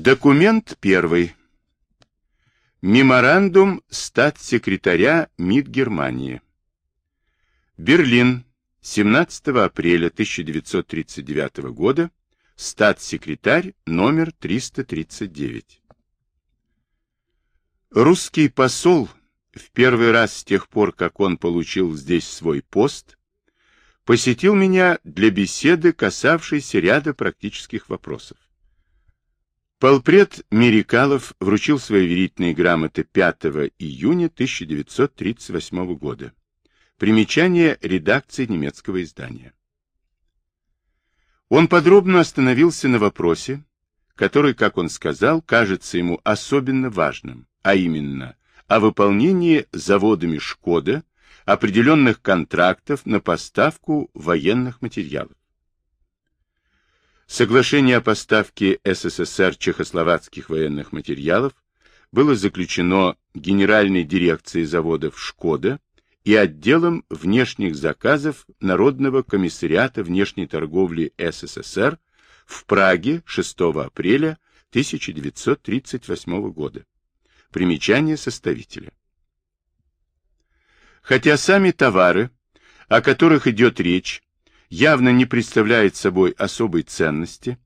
Документ первый. Меморандум статс-секретаря МИД Германии. Берлин, 17 апреля 1939 года, статс-секретарь номер 339. Русский посол, в первый раз с тех пор, как он получил здесь свой пост, посетил меня для беседы, касавшейся ряда практических вопросов. Полпред Мерикалов вручил свои верительные грамоты 5 июня 1938 года. Примечание редакции немецкого издания. Он подробно остановился на вопросе, который, как он сказал, кажется ему особенно важным, а именно о выполнении заводами «Шкода» определенных контрактов на поставку военных материалов. Соглашение о поставке СССР чехословацких военных материалов было заключено Генеральной дирекцией заводов «Шкода» и отделом внешних заказов Народного комиссариата внешней торговли СССР в Праге 6 апреля 1938 года. Примечание составителя. Хотя сами товары, о которых идет речь, явно не представляет собой особой ценности,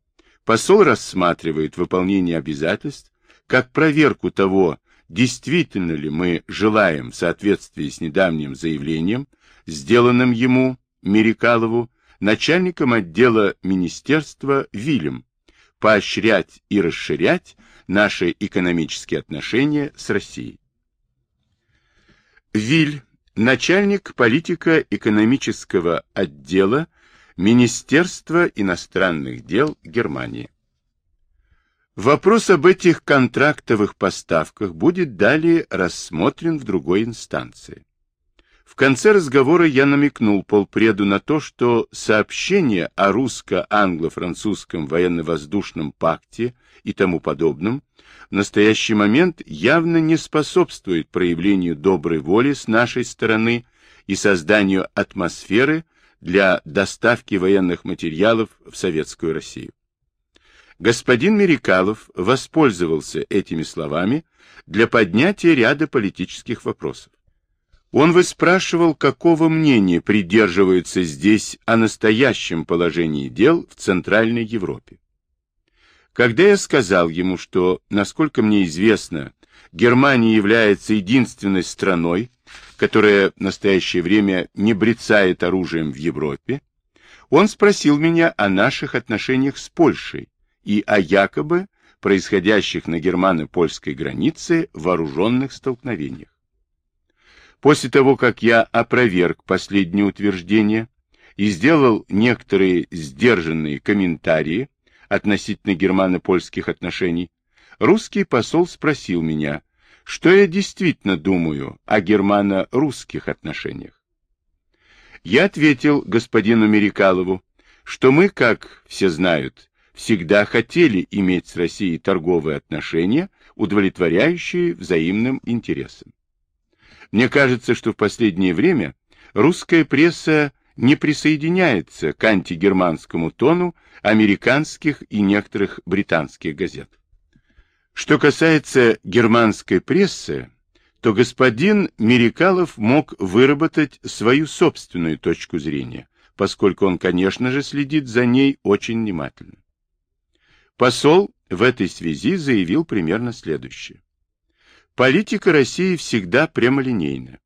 посол рассматривает выполнение обязательств как проверку того, действительно ли мы желаем в соответствии с недавним заявлением, сделанным ему, Мерикалову, начальником отдела министерства Вильям, поощрять и расширять наши экономические отношения с Россией. Виль начальник политико-экономического отдела Министерства иностранных дел Германии. Вопрос об этих контрактовых поставках будет далее рассмотрен в другой инстанции. В конце разговора я намекнул полпреду на то, что сообщение о русско-англо-французском военно-воздушном пакте и тому подобном в настоящий момент явно не способствует проявлению доброй воли с нашей стороны и созданию атмосферы для доставки военных материалов в Советскую Россию. Господин Мерикалов воспользовался этими словами для поднятия ряда политических вопросов. Он выспрашивал, какого мнения придерживаются здесь о настоящем положении дел в Центральной Европе. Когда я сказал ему, что, насколько мне известно, Германия является единственной страной, которая в настоящее время не брецает оружием в Европе, он спросил меня о наших отношениях с Польшей и о якобы происходящих на германо-польской границе вооруженных столкновениях. После того, как я опроверг последнее утверждение и сделал некоторые сдержанные комментарии относительно германо-польских отношений, русский посол спросил меня, что я действительно думаю о германо-русских отношениях. Я ответил господину Мерикалову, что мы, как все знают, всегда хотели иметь с Россией торговые отношения, удовлетворяющие взаимным интересам. Мне кажется, что в последнее время русская пресса не присоединяется к антигерманскому тону американских и некоторых британских газет. Что касается германской прессы, то господин Мерикалов мог выработать свою собственную точку зрения, поскольку он, конечно же, следит за ней очень внимательно. Посол в этой связи заявил примерно следующее. Политика России всегда прямолинейна.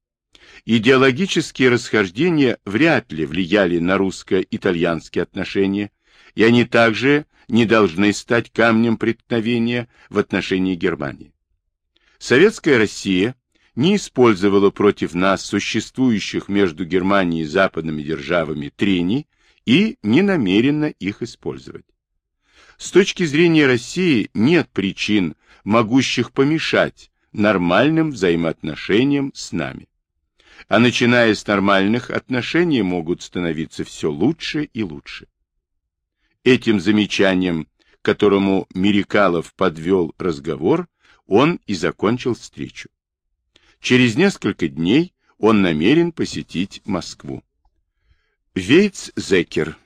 Идеологические расхождения вряд ли влияли на русско-итальянские отношения, и они также не должны стать камнем преткновения в отношении Германии. Советская Россия не использовала против нас существующих между Германией и западными державами трений и не намерена их использовать. С точки зрения России нет причин, могущих помешать нормальным взаимоотношениям с нами а начиная с нормальных отношений могут становиться все лучше и лучше. Этим замечанием, которому Мирикалов подвел разговор, он и закончил встречу. Через несколько дней он намерен посетить Москву. Вейц Зекер